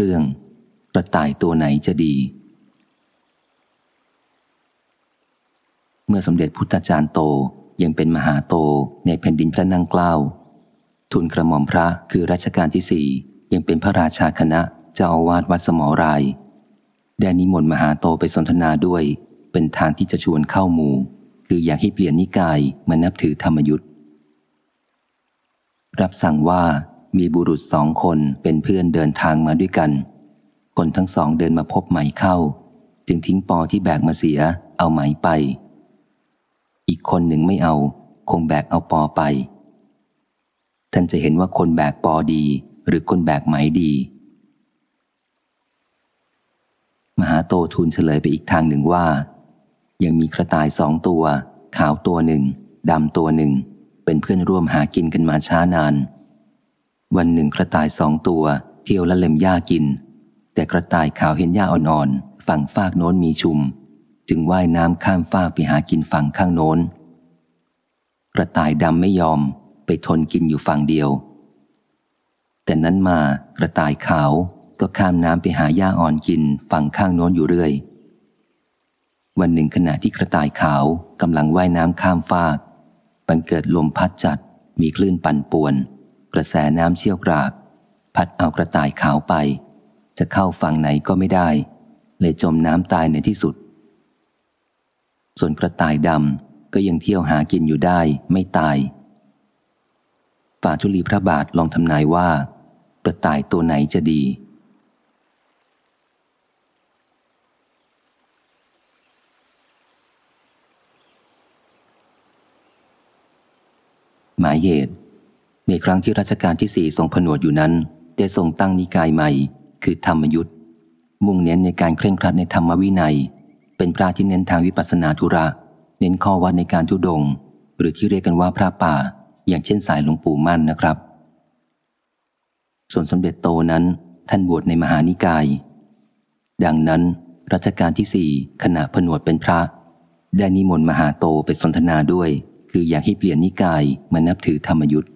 เรื่องกระต่ายตัวไหนจะดี เมื่อสมเด็จพุทธาจารย์โตยังเป็นมหาโตในแผ่นดินพระนั่งเกล้าทุนกระหม่อมพระคือรัชกาลที่สี่ยังเป็นพระราชาคณะเจ้าอาวาสวัดสมอรายแดนิมนต์มหาโตไปสนทนาด้วย เป็นทางที่จะชวนเข้าหมู่ คืออยากให้เปลี่ยนนิกายมานับถือธรรมยุทธ์รับสั่งว่า มีบุรุษสองคนเป็นเพื่อนเดินทางมาด้วยกัน คนทั้งสองเดินมาพบไหมเข้า จึงทิ้งปอที่แบกมาเสีย เอาไหมไป อีกคนหนึ่งไม่เอา คงแบกเอาปอไป ท่านจะเห็นว่าคนแบกปอดี หรือคนแบกไหมดี มหาโตทูลเฉลยไปอีกทางหนึ่งว่า ยังมีกระต่ายสองตัว ขาวตัวหนึ่งดำตัวหนึ่ง เป็นเพื่อนร่วมหากินกันมาช้านาน วันหนึ่งกระต่ายสองตัว เที่ยวละเล็มหญ้ากิน แต่กระต่ายขาวเห็นหญ้าอ่อนๆฝั่งฟากโน้นมีชุม จึงว่ายน้ำข้ามฟากไปหากินฝั่งข้างโน้น กระต่ายดำไม่ยอมไปทนกินอยู่ฝั่งเดียว แต่นั้นมากระต่ายขาวก็ข้ามน้ำไปหาหญ้าอ่อนกินฝั่งข้างโน้นอยู่เรื่อย วันหนึ่งขณะที่กระต่ายขาวกำลังว่ายน้ำข้ามฟาก บังเกิดลมพัดจัดมีคลื่นปั่นป่วน กระแสน้ำเชี่ยวกราก พัดเอากระต่ายขาวไป จะเข้าฝั่งไหนก็ไม่ได้ เลยจมน้ำตายในที่สุด ส่วนกระต่ายดำก็ยังเที่ยวหากินอยู่ได้ไม่ตายฝ่าทุลีพระบาทลองทำนายว่า กระต่ายตัวไหนจะดีหมายเหตุ ในครั้งที่รัชกาลที่สี่ทรงผนวดอยู่นั้น ได้ทรงตั้งนิกายใหม่ คือธรรมยุทธ์มุ่งเน้นในการเคร่งครัดในธรรมวินัย เป็นพระที่เน้นทางวิปัสสนาธุระ เน้นข้อวัดในการทุดง หรือที่เรียกกันว่าพระป่า อย่างเช่นสายหลวงปู่มั่นนะครับ ส่วนสมเด็จโตนั้นท่านบวชในมหานิกาย ดังนั้นรัชกาลที่สี่ขณะผนวดเป็นพระ ได้นิมนต์มหาโตไปสนทนาด้วย คืออยากให้เปลี่ยนนิกายมานับถือธรรมยุทธ์